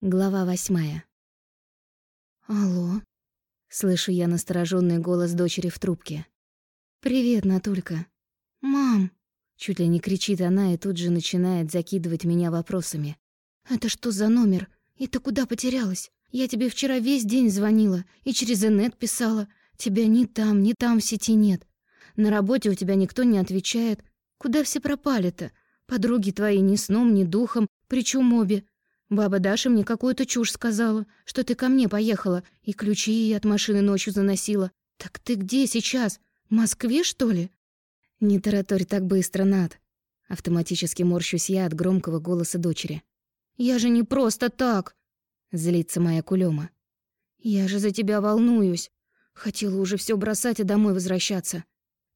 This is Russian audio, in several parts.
Глава восьмая. «Алло?» Слышу я настороженный голос дочери в трубке. «Привет, Натулька». «Мам!» Чуть ли не кричит она и тут же начинает закидывать меня вопросами. «Это что за номер? И ты куда потерялась? Я тебе вчера весь день звонила и через инет писала. Тебя ни там, ни там в сети нет. На работе у тебя никто не отвечает. Куда все пропали-то? Подруги твои ни сном, ни духом, причем обе. Баба Даша мне какую-то чушь сказала, что ты ко мне поехала и ключи ей от машины ночью заносила. Так ты где сейчас? В Москве, что ли? Не тараторь так быстро, Над. Автоматически морщусь я от громкого голоса дочери. Я же не просто так. Злится моя кулема. Я же за тебя волнуюсь. Хотела уже все бросать и домой возвращаться.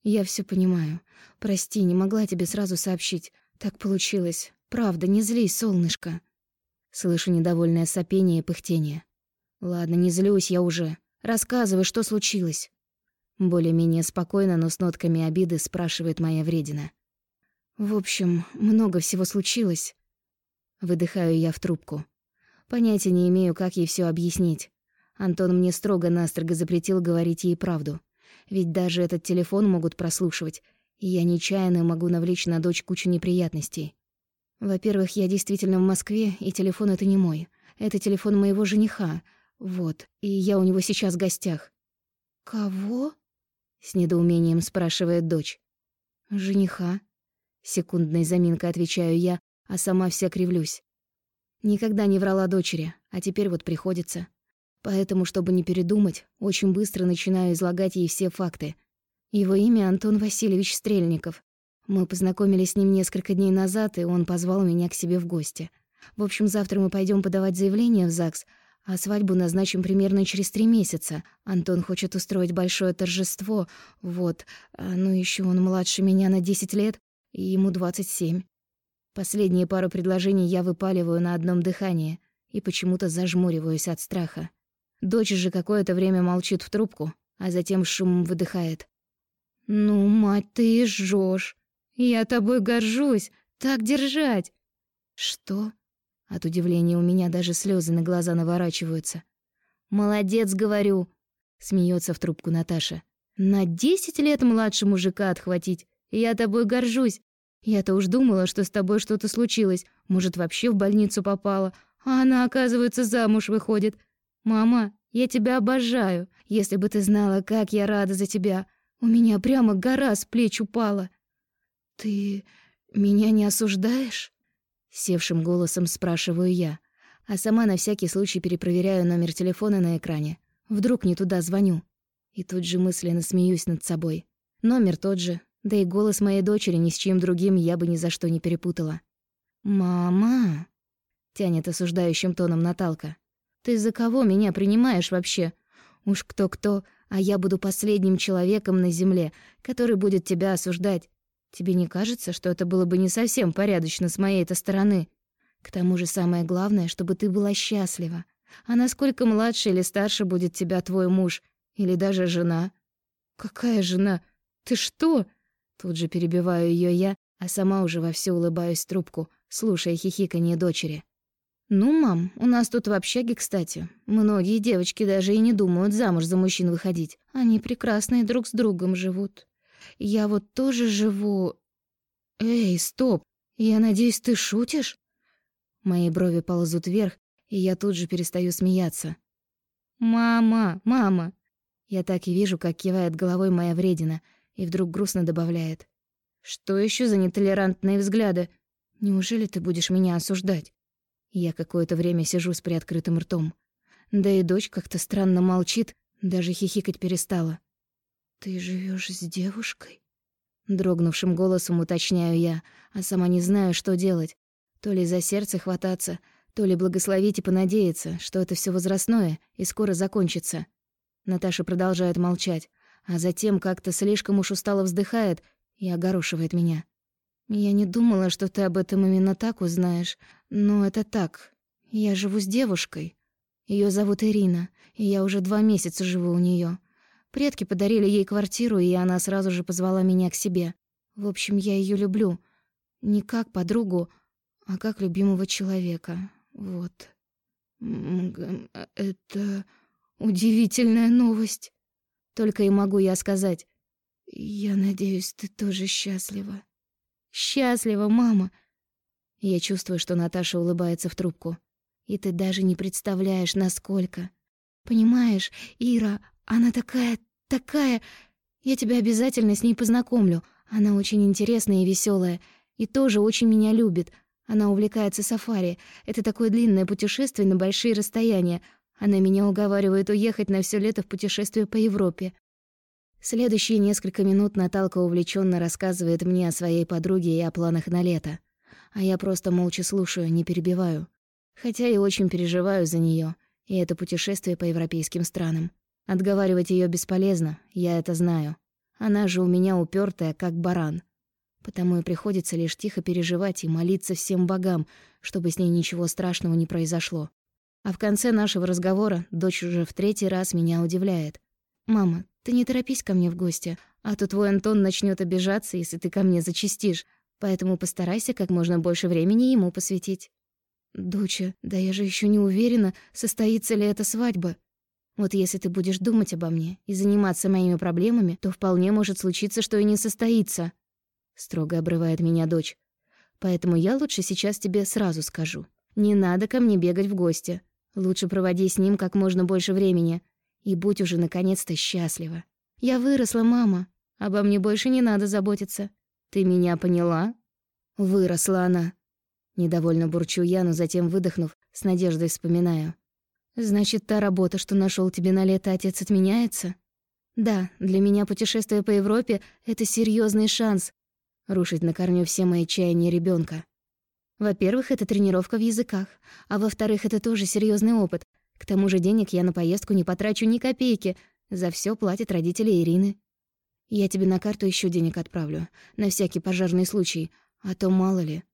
Я все понимаю. Прости, не могла тебе сразу сообщить. Так получилось. Правда, не злись, солнышко. Слышу недовольное сопение и пыхтение. Ладно, не злюсь я уже. Рассказывай, что случилось. Более-менее спокойно, но с нотками обиды спрашивает моя вредина. В общем, много всего случилось. Выдыхаю я в трубку. Понятия не имею, как ей все объяснить. Антон мне строго-настрого запретил говорить ей правду. Ведь даже этот телефон могут прослушивать, и я нечаянно могу навлечь на дочь кучу неприятностей. Во-первых, я действительно в Москве, и телефон это не мой. Это телефон моего жениха. Вот. И я у него сейчас в гостях. Кого? С недоумением спрашивает дочь. Жениха. Секундной заминкой отвечаю я, а сама вся кривлюсь. Никогда не врала дочери, а теперь вот приходится. Поэтому, чтобы не передумать, очень быстро начинаю излагать ей все факты. Его имя Антон Васильевич Стрельников. Мы познакомились с ним несколько дней назад, и он позвал меня к себе в гости. В общем, завтра мы пойдем подавать заявление в ЗАГС, а свадьбу назначим примерно через три месяца. Антон хочет устроить большое торжество, вот. А, ну еще он младше меня на 10 лет, и ему 27. Последние пару предложений я выпаливаю на одном дыхании и почему-то зажмуриваюсь от страха. Дочь же какое-то время молчит в трубку, а затем шумом выдыхает. «Ну, мать, ты жжёшь!» Я тобой горжусь. Так держать. Что? От удивления у меня даже слезы на глаза наворачиваются. Молодец, говорю, смеется в трубку Наташа. На десять лет младше мужика отхватить. Я тобой горжусь. Я-то уж думала, что с тобой что-то случилось. Может, вообще в больницу попала. А она, оказывается, замуж выходит. Мама, я тебя обожаю. Если бы ты знала, как я рада за тебя. У меня прямо гора с плеч упала. «Ты меня не осуждаешь?» Севшим голосом спрашиваю я, а сама на всякий случай перепроверяю номер телефона на экране. Вдруг не туда звоню. И тут же мысленно смеюсь над собой. Номер тот же, да и голос моей дочери ни с чем другим я бы ни за что не перепутала. «Мама!» — тянет осуждающим тоном Наталка. «Ты за кого меня принимаешь вообще? Уж кто-кто, а я буду последним человеком на земле, который будет тебя осуждать. Тебе не кажется, что это было бы не совсем порядочно с моей-то стороны? К тому же самое главное, чтобы ты была счастлива. А насколько младше или старше будет тебя твой муж? Или даже жена? Какая жена? Ты что? Тут же перебиваю ее я, а сама уже вовсю улыбаюсь трубку, слушая хихиканье дочери. «Ну, мам, у нас тут в общаге, кстати, многие девочки даже и не думают замуж за мужчин выходить. Они прекрасные друг с другом живут. Я вот тоже живу... Эй, стоп! Я надеюсь, ты шутишь? Мои брови ползут вверх, и я тут же перестаю смеяться. «Мама! Мама!» Я так и вижу, как кивает головой моя вредина, и вдруг грустно добавляет. «Что еще за нетолерантные взгляды? Неужели ты будешь меня осуждать?» Я какое-то время сижу с приоткрытым ртом. Да и дочь как-то странно молчит, даже хихикать перестала. «Ты живешь с девушкой?» Дрогнувшим голосом уточняю я, а сама не знаю, что делать. То ли за сердце хвататься, то ли благословить и понадеяться, что это все возрастное и скоро закончится. Наташа продолжает молчать, а затем как-то слишком уж устало вздыхает и огорошивает меня. «Я не думала, что ты об этом именно так узнаешь, но это так. Я живу с девушкой. Ее зовут Ирина, и я уже два месяца живу у нее. Предки подарили ей квартиру, и она сразу же позвала меня к себе. В общем, я ее люблю. Не как подругу, а как любимого человека. Вот. «Это удивительная новость», — только и могу я сказать. «Я надеюсь, ты тоже счастлива». «Счастлива, мама!» Я чувствую, что Наташа улыбается в трубку. «И ты даже не представляешь, насколько. Понимаешь, Ира, она такая, такая... Я тебя обязательно с ней познакомлю. Она очень интересная и веселая, и тоже очень меня любит. Она увлекается сафари. Это такое длинное путешествие на большие расстояния. Она меня уговаривает уехать на все лето в путешествие по Европе. Следующие несколько минут Наталка увлеченно рассказывает мне о своей подруге и о планах на лето. А я просто молча слушаю, не перебиваю. Хотя и очень переживаю за нее и это путешествие по европейским странам. Отговаривать ее бесполезно, я это знаю. Она же у меня упертая, как баран. Потому и приходится лишь тихо переживать и молиться всем богам, чтобы с ней ничего страшного не произошло. А в конце нашего разговора дочь уже в третий раз меня удивляет. «Мама, ты не торопись ко мне в гости, а то твой Антон начнет обижаться, если ты ко мне зачастишь, поэтому постарайся как можно больше времени ему посвятить». «Доча, да я же еще не уверена, состоится ли эта свадьба. Вот если ты будешь думать обо мне и заниматься моими проблемами, то вполне может случиться, что и не состоится», — строго обрывает меня дочь. «Поэтому я лучше сейчас тебе сразу скажу. Не надо ко мне бегать в гости. Лучше проводи с ним как можно больше времени. И будь уже наконец-то счастлива. Я выросла, мама. Обо мне больше не надо заботиться. Ты меня поняла? Выросла она. Недовольно бурчу я, но затем, выдохнув, с надеждой вспоминаю. Значит, та работа, что нашел тебе на лето отец, отменяется? Да, для меня путешествие по Европе — это серьезный шанс рушить на корню все мои чаяния ребенка. Во-первых, это тренировка в языках, а во-вторых, это тоже серьезный опыт, к тому же денег я на поездку не потрачу ни копейки. За все платят родители Ирины. Я тебе на карту еще денег отправлю, на всякий пожарный случай, а то мало ли.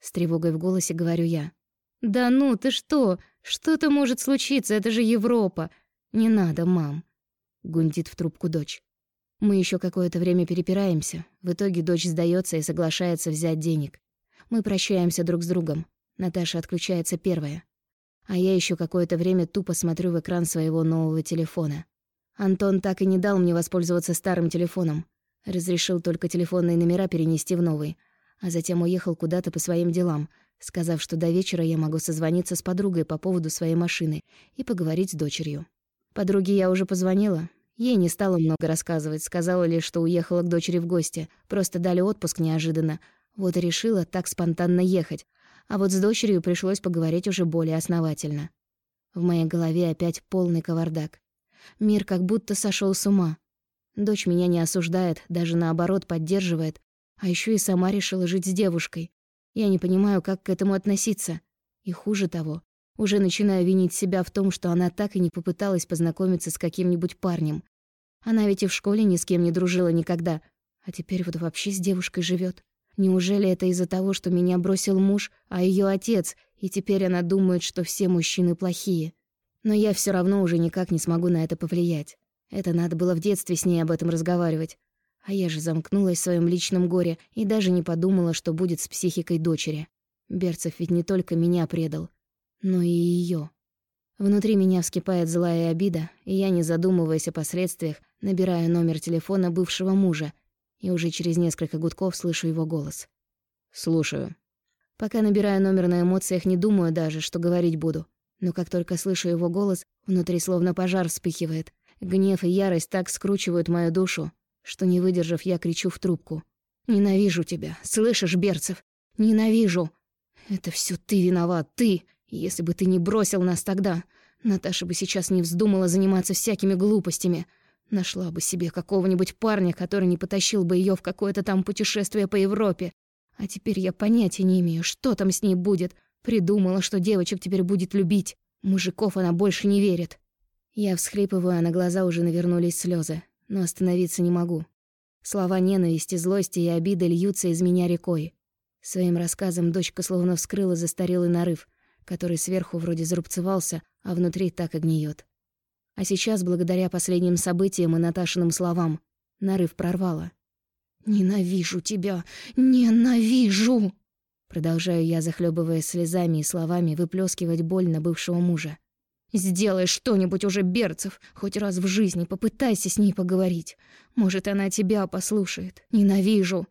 С тревогой в голосе говорю я. «Да ну, ты что? Что-то может случиться, это же Европа. Не надо, мам», — гундит в трубку дочь. Мы еще какое-то время перепираемся. В итоге дочь сдается и соглашается взять денег. Мы прощаемся друг с другом. Наташа отключается первая а я еще какое-то время тупо смотрю в экран своего нового телефона. Антон так и не дал мне воспользоваться старым телефоном. Разрешил только телефонные номера перенести в новый, а затем уехал куда-то по своим делам, сказав, что до вечера я могу созвониться с подругой по поводу своей машины и поговорить с дочерью. Подруге я уже позвонила. Ей не стала много рассказывать, сказала лишь, что уехала к дочери в гости, просто дали отпуск неожиданно. Вот и решила так спонтанно ехать, а вот с дочерью пришлось поговорить уже более основательно. В моей голове опять полный кавардак. Мир как будто сошел с ума. Дочь меня не осуждает, даже наоборот поддерживает, а еще и сама решила жить с девушкой. Я не понимаю, как к этому относиться. И хуже того, уже начинаю винить себя в том, что она так и не попыталась познакомиться с каким-нибудь парнем. Она ведь и в школе ни с кем не дружила никогда, а теперь вот вообще с девушкой живет. Неужели это из-за того, что меня бросил муж, а ее отец, и теперь она думает, что все мужчины плохие? Но я все равно уже никак не смогу на это повлиять. Это надо было в детстве с ней об этом разговаривать. А я же замкнулась в своем личном горе и даже не подумала, что будет с психикой дочери. Берцев ведь не только меня предал, но и ее. Внутри меня вскипает злая обида, и я, не задумываясь о последствиях, набираю номер телефона бывшего мужа и уже через несколько гудков слышу его голос. «Слушаю». Пока набираю номер на эмоциях, не думаю даже, что говорить буду. Но как только слышу его голос, внутри словно пожар вспыхивает. Гнев и ярость так скручивают мою душу, что, не выдержав, я кричу в трубку. «Ненавижу тебя, слышишь, Берцев? Ненавижу! Это все ты виноват, ты! Если бы ты не бросил нас тогда, Наташа бы сейчас не вздумала заниматься всякими глупостями. Нашла бы себе какого-нибудь парня, который не потащил бы ее в какое-то там путешествие по Европе. А теперь я понятия не имею, что там с ней будет. Придумала, что девочек теперь будет любить. Мужиков она больше не верит. Я всхлипываю, а на глаза уже навернулись слезы, но остановиться не могу. Слова ненависти, злости и обиды льются из меня рекой. Своим рассказом дочка словно вскрыла застарелый нарыв, который сверху вроде зарубцевался, а внутри так и гниет. А сейчас, благодаря последним событиям и Наташиным словам, нарыв прорвало. «Ненавижу тебя! Ненавижу!» Продолжаю я, захлебываясь слезами и словами, выплескивать боль на бывшего мужа. «Сделай что-нибудь уже, Берцев! Хоть раз в жизни попытайся с ней поговорить. Может, она тебя послушает. Ненавижу!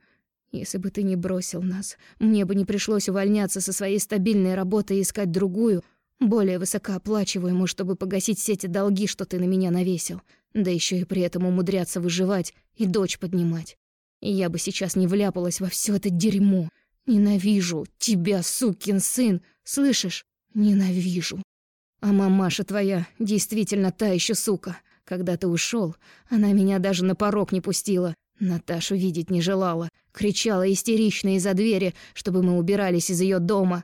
Если бы ты не бросил нас, мне бы не пришлось увольняться со своей стабильной работы и искать другую, более высокооплачиваемую, чтобы погасить все эти долги, что ты на меня навесил. Да еще и при этом умудряться выживать и дочь поднимать. Я бы сейчас не вляпалась во все это дерьмо. Ненавижу тебя, сукин сын, слышишь? Ненавижу. А мамаша твоя действительно та еще сука. Когда ты ушел, она меня даже на порог не пустила. Наташу видеть не желала. Кричала истерично из-за двери, чтобы мы убирались из ее дома.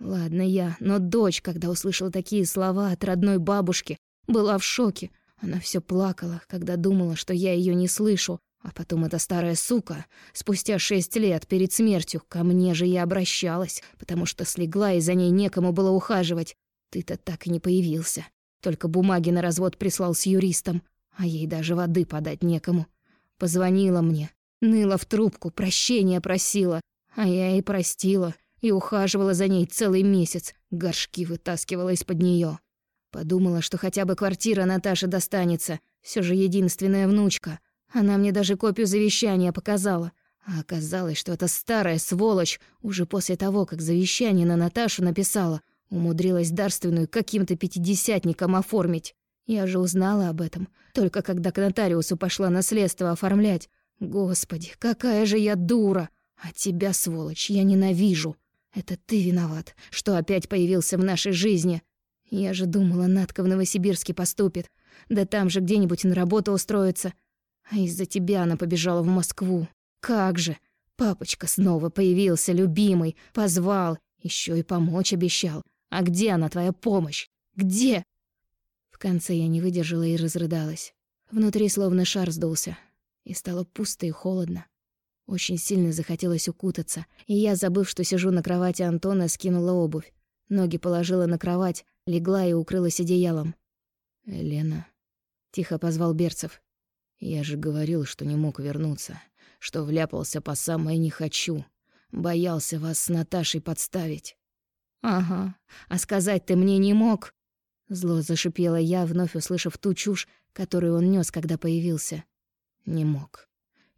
Ладно я, но дочь, когда услышала такие слова от родной бабушки, была в шоке. Она все плакала, когда думала, что я ее не слышу. А потом эта старая сука, спустя шесть лет перед смертью, ко мне же и обращалась, потому что слегла, и за ней некому было ухаживать. Ты-то так и не появился. Только бумаги на развод прислал с юристом, а ей даже воды подать некому. Позвонила мне, ныла в трубку, прощения просила, а я ей простила и ухаживала за ней целый месяц, горшки вытаскивала из-под нее. Подумала, что хотя бы квартира Наташе достанется, все же единственная внучка. Она мне даже копию завещания показала. А оказалось, что эта старая сволочь уже после того, как завещание на Наташу написала, умудрилась дарственную каким-то пятидесятником оформить. Я же узнала об этом, только когда к нотариусу пошла наследство оформлять. Господи, какая же я дура! А тебя, сволочь, я ненавижу. Это ты виноват, что опять появился в нашей жизни. Я же думала, Надка в Новосибирске поступит. Да там же где-нибудь на работу устроится. А из-за тебя она побежала в Москву. Как же! Папочка снова появился, любимый, позвал, еще и помочь обещал. А где она, твоя помощь? Где? В конце я не выдержала и разрыдалась. Внутри словно шар сдулся. И стало пусто и холодно. Очень сильно захотелось укутаться, и я, забыв, что сижу на кровати Антона, скинула обувь. Ноги положила на кровать, легла и укрылась одеялом. «Лена», — тихо позвал Берцев. «Я же говорил, что не мог вернуться, что вляпался по самое не хочу. Боялся вас с Наташей подставить». «Ага, а сказать ты мне не мог?» Зло зашипела я, вновь услышав ту чушь, которую он нёс, когда появился. «Не мог.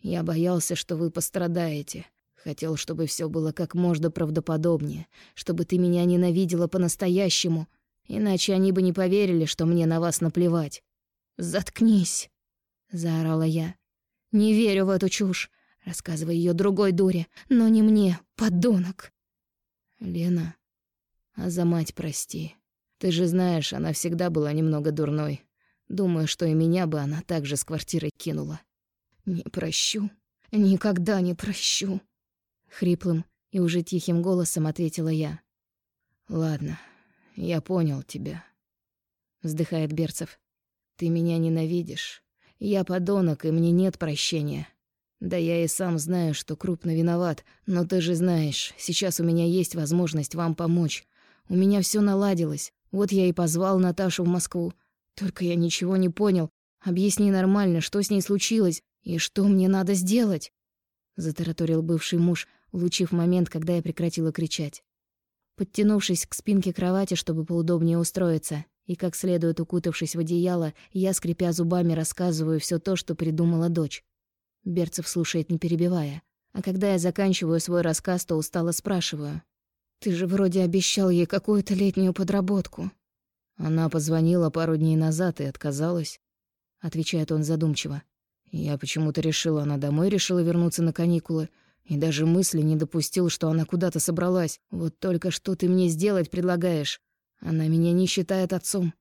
Я боялся, что вы пострадаете. Хотел, чтобы все было как можно правдоподобнее, чтобы ты меня ненавидела по-настоящему, иначе они бы не поверили, что мне на вас наплевать. Заткнись, заорала я. Не верю в эту чушь. Рассказывай ее другой дуре, но не мне, подонок. Лена, а за мать прости. Ты же знаешь, она всегда была немного дурной. Думаю, что и меня бы она также с квартиры кинула. «Не прощу, никогда не прощу», — хриплым и уже тихим голосом ответила я. «Ладно, я понял тебя», — вздыхает Берцев. «Ты меня ненавидишь. Я подонок, и мне нет прощения. Да я и сам знаю, что крупно виноват, но ты же знаешь, сейчас у меня есть возможность вам помочь. У меня все наладилось. Вот я и позвал Наташу в Москву. Только я ничего не понял. Объясни нормально, что с ней случилось. «И что мне надо сделать?» — затараторил бывший муж, улучив момент, когда я прекратила кричать. Подтянувшись к спинке кровати, чтобы поудобнее устроиться, и как следует укутавшись в одеяло, я, скрипя зубами, рассказываю все то, что придумала дочь. Берцев слушает, не перебивая. А когда я заканчиваю свой рассказ, то устало спрашиваю. «Ты же вроде обещал ей какую-то летнюю подработку». Она позвонила пару дней назад и отказалась, — отвечает он задумчиво. Я почему-то решила, она домой решила вернуться на каникулы. И даже мысли не допустил, что она куда-то собралась. Вот только что ты мне сделать предлагаешь? Она меня не считает отцом.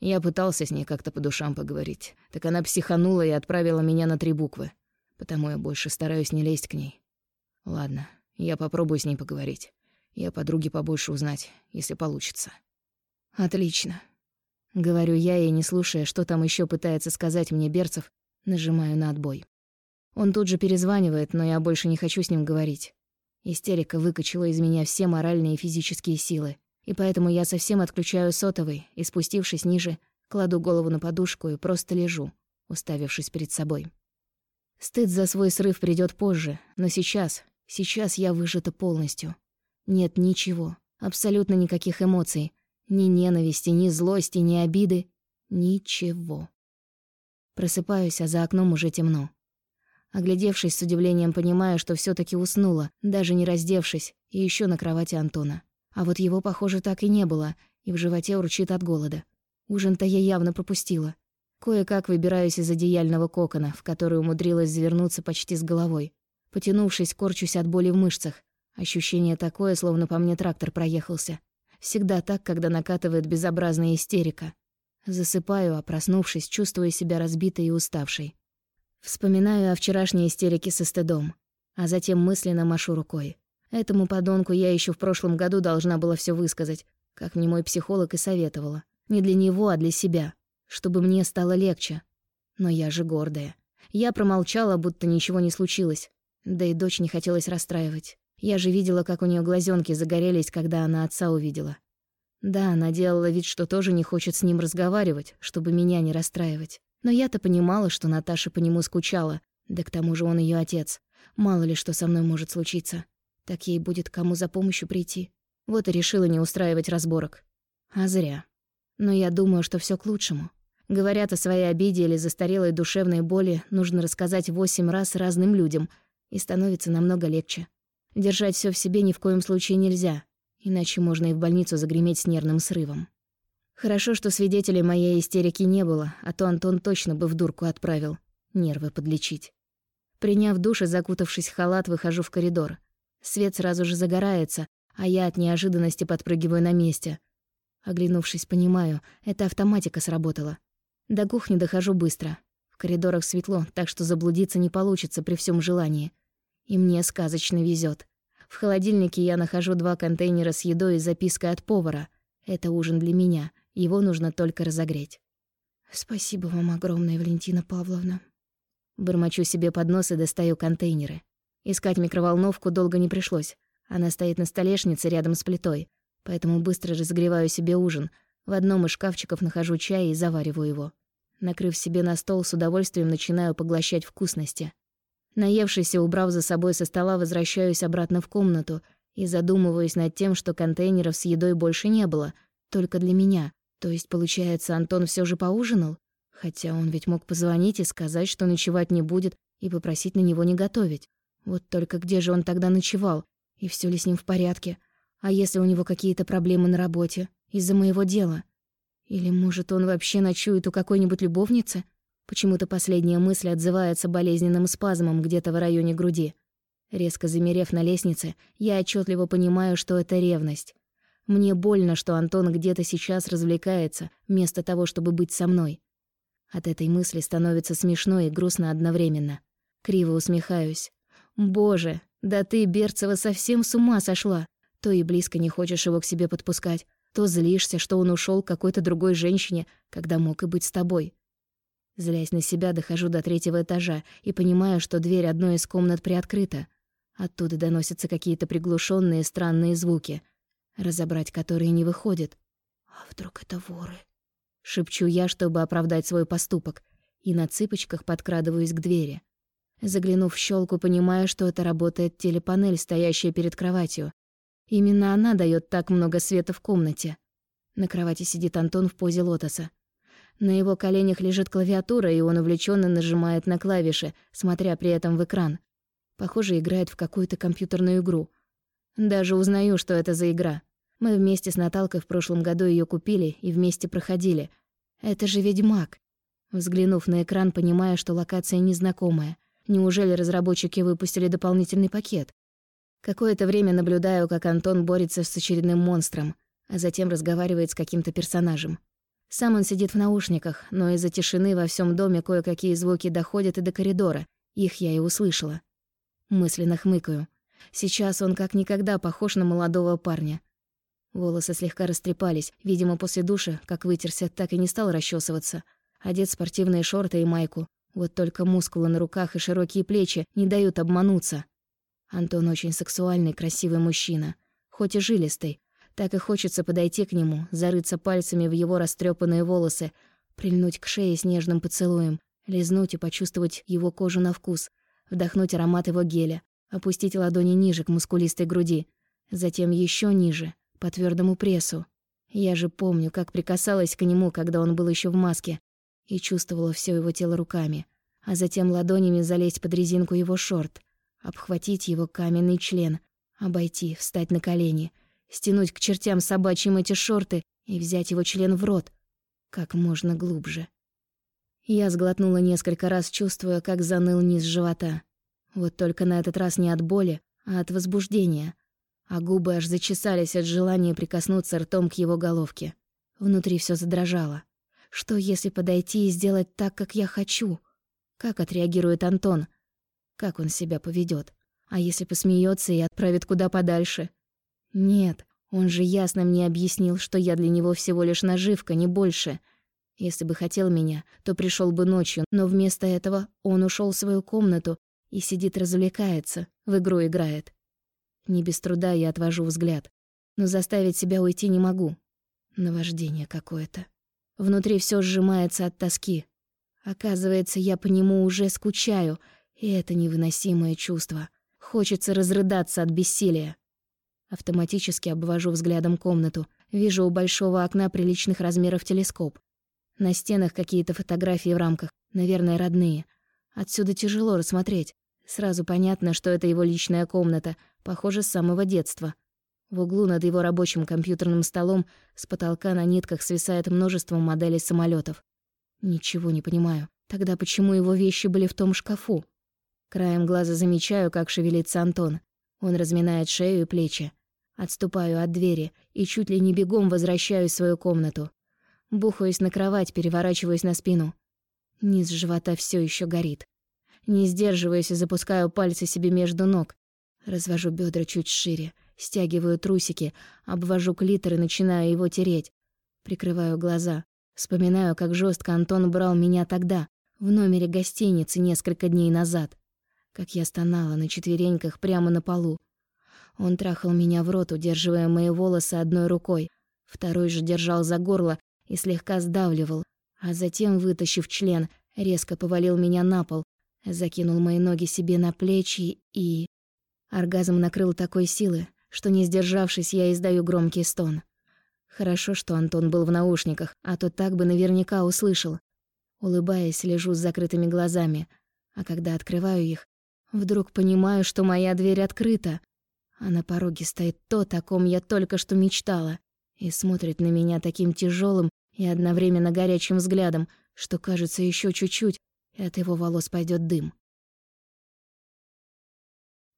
Я пытался с ней как-то по душам поговорить. Так она психанула и отправила меня на три буквы. Потому я больше стараюсь не лезть к ней. Ладно, я попробую с ней поговорить. Я подруге побольше узнать, если получится. Отлично. Говорю я, и не слушая, что там еще пытается сказать мне Берцев, Нажимаю на отбой. Он тут же перезванивает, но я больше не хочу с ним говорить. Истерика выкачала из меня все моральные и физические силы, и поэтому я совсем отключаю сотовый и, спустившись ниже, кладу голову на подушку и просто лежу, уставившись перед собой. Стыд за свой срыв придёт позже, но сейчас, сейчас я выжата полностью. Нет ничего, абсолютно никаких эмоций. Ни ненависти, ни злости, ни обиды. Ничего. Просыпаюсь, а за окном уже темно. Оглядевшись с удивлением, понимаю, что все таки уснула, даже не раздевшись, и еще на кровати Антона. А вот его, похоже, так и не было, и в животе урчит от голода. Ужин-то я явно пропустила. Кое-как выбираюсь из одеяльного кокона, в который умудрилась завернуться почти с головой. Потянувшись, корчусь от боли в мышцах. Ощущение такое, словно по мне трактор проехался. Всегда так, когда накатывает безобразная истерика. Засыпаю, а проснувшись, чувствую себя разбитой и уставшей. Вспоминаю о вчерашней истерике со стыдом, а затем мысленно машу рукой. Этому подонку я еще в прошлом году должна была все высказать, как мне мой психолог и советовала. Не для него, а для себя, чтобы мне стало легче. Но я же гордая. Я промолчала, будто ничего не случилось. Да и дочь не хотелось расстраивать. Я же видела, как у нее глазенки загорелись, когда она отца увидела. Да, она делала вид, что тоже не хочет с ним разговаривать, чтобы меня не расстраивать. Но я-то понимала, что Наташа по нему скучала, да к тому же он ее отец. Мало ли что со мной может случиться. Так ей будет кому за помощью прийти. Вот и решила не устраивать разборок. А зря. Но я думаю, что все к лучшему. Говорят о своей обиде или застарелой душевной боли нужно рассказать восемь раз разным людям, и становится намного легче. Держать все в себе ни в коем случае нельзя, иначе можно и в больницу загреметь с нервным срывом. Хорошо, что свидетелей моей истерики не было, а то Антон точно бы в дурку отправил. Нервы подлечить. Приняв душ и закутавшись в халат, выхожу в коридор. Свет сразу же загорается, а я от неожиданности подпрыгиваю на месте. Оглянувшись, понимаю, эта автоматика сработала. До кухни дохожу быстро. В коридорах светло, так что заблудиться не получится при всем желании. И мне сказочно везет. В холодильнике я нахожу два контейнера с едой и запиской от повара. Это ужин для меня, его нужно только разогреть. «Спасибо вам огромное, Валентина Павловна». Бормочу себе под нос и достаю контейнеры. Искать микроволновку долго не пришлось. Она стоит на столешнице рядом с плитой, поэтому быстро разогреваю себе ужин. В одном из шкафчиков нахожу чай и завариваю его. Накрыв себе на стол, с удовольствием начинаю поглощать вкусности. Наевшись и убрав за собой со стола, возвращаюсь обратно в комнату и задумываюсь над тем, что контейнеров с едой больше не было, только для меня. То есть, получается, Антон все же поужинал? Хотя он ведь мог позвонить и сказать, что ночевать не будет, и попросить на него не готовить. Вот только где же он тогда ночевал? И все ли с ним в порядке? А если у него какие-то проблемы на работе? Из-за моего дела? Или, может, он вообще ночует у какой-нибудь любовницы? Почему-то последняя мысль отзывается болезненным спазмом где-то в районе груди. Резко замерев на лестнице, я отчетливо понимаю, что это ревность. Мне больно, что Антон где-то сейчас развлекается, вместо того, чтобы быть со мной. От этой мысли становится смешно и грустно одновременно. Криво усмехаюсь. «Боже, да ты, Берцева, совсем с ума сошла. То и близко не хочешь его к себе подпускать, то злишься, что он ушел к какой-то другой женщине, когда мог и быть с тобой. Злясь на себя, дохожу до третьего этажа и понимаю, что дверь одной из комнат приоткрыта. Оттуда доносятся какие-то приглушенные странные звуки, разобрать которые не выходит. «А вдруг это воры?» Шепчу я, чтобы оправдать свой поступок, и на цыпочках подкрадываюсь к двери. Заглянув в щелку, понимаю, что это работает телепанель, стоящая перед кроватью. Именно она дает так много света в комнате. На кровати сидит Антон в позе лотоса. На его коленях лежит клавиатура, и он увлеченно нажимает на клавиши, смотря при этом в экран. Похоже, играет в какую-то компьютерную игру. Даже узнаю, что это за игра. Мы вместе с Наталкой в прошлом году ее купили и вместе проходили. Это же Ведьмак. Взглянув на экран, понимаю, что локация незнакомая. Неужели разработчики выпустили дополнительный пакет? Какое-то время наблюдаю, как Антон борется с очередным монстром, а затем разговаривает с каким-то персонажем. Сам он сидит в наушниках, но из-за тишины во всем доме кое-какие звуки доходят и до коридора. Их я и услышала. Мысленно хмыкаю. Сейчас он как никогда похож на молодого парня. Волосы слегка растрепались, видимо, после душа, как вытерся, так и не стал расчесываться. Одет спортивные шорты и майку, вот только мускулы на руках и широкие плечи не дают обмануться. Антон очень сексуальный, красивый мужчина. Хоть и жилистый. Так и хочется подойти к нему, зарыться пальцами в его растрепанные волосы, прильнуть к шее с нежным поцелуем, лизнуть и почувствовать его кожу на вкус, вдохнуть аромат его геля, опустить ладони ниже к мускулистой груди, затем еще ниже, по твердому прессу. Я же помню, как прикасалась к нему, когда он был еще в маске, и чувствовала все его тело руками, а затем ладонями залезть под резинку его шорт, обхватить его каменный член, обойти, встать на колени, стянуть к чертям собачьим эти шорты и взять его член в рот, как можно глубже. Я сглотнула несколько раз, чувствуя, как заныл низ живота. Вот только на этот раз не от боли, а от возбуждения. А губы аж зачесались от желания прикоснуться ртом к его головке. Внутри все задрожало. Что, если подойти и сделать так, как я хочу? Как отреагирует Антон? Как он себя поведет? А если посмеется и отправит куда подальше? Нет, он же ясно мне объяснил, что я для него всего лишь наживка, не больше. Если бы хотел меня, то пришел бы ночью, но вместо этого он ушел в свою комнату и сидит развлекается, в игру играет. Не без труда я отвожу взгляд, но заставить себя уйти не могу. Наваждение какое-то. Внутри все сжимается от тоски. Оказывается, я по нему уже скучаю, и это невыносимое чувство. Хочется разрыдаться от бессилия. Автоматически обвожу взглядом комнату. Вижу у большого окна приличных размеров телескоп. На стенах какие-то фотографии в рамках, наверное, родные. Отсюда тяжело рассмотреть. Сразу понятно, что это его личная комната, похоже, с самого детства. В углу над его рабочим компьютерным столом с потолка на нитках свисает множество моделей самолетов. Ничего не понимаю. Тогда почему его вещи были в том шкафу? Краем глаза замечаю, как шевелится Антон. Он разминает шею и плечи. Отступаю от двери и чуть ли не бегом возвращаюсь в свою комнату. Бухаюсь на кровать, переворачиваюсь на спину. Низ живота все еще горит. Не сдерживаясь, запускаю пальцы себе между ног. Развожу бедра чуть шире, стягиваю трусики, обвожу клитор и начинаю его тереть. Прикрываю глаза. Вспоминаю, как жестко Антон брал меня тогда, в номере гостиницы несколько дней назад как я стонала на четвереньках прямо на полу. Он трахал меня в рот, удерживая мои волосы одной рукой, второй же держал за горло и слегка сдавливал, а затем, вытащив член, резко повалил меня на пол, закинул мои ноги себе на плечи и... Оргазм накрыл такой силы, что, не сдержавшись, я издаю громкий стон. Хорошо, что Антон был в наушниках, а то так бы наверняка услышал. Улыбаясь, лежу с закрытыми глазами, а когда открываю их, Вдруг понимаю, что моя дверь открыта, а на пороге стоит то, о ком я только что мечтала, и смотрит на меня таким тяжелым и одновременно горячим взглядом, что кажется еще чуть-чуть, и от его волос пойдет дым.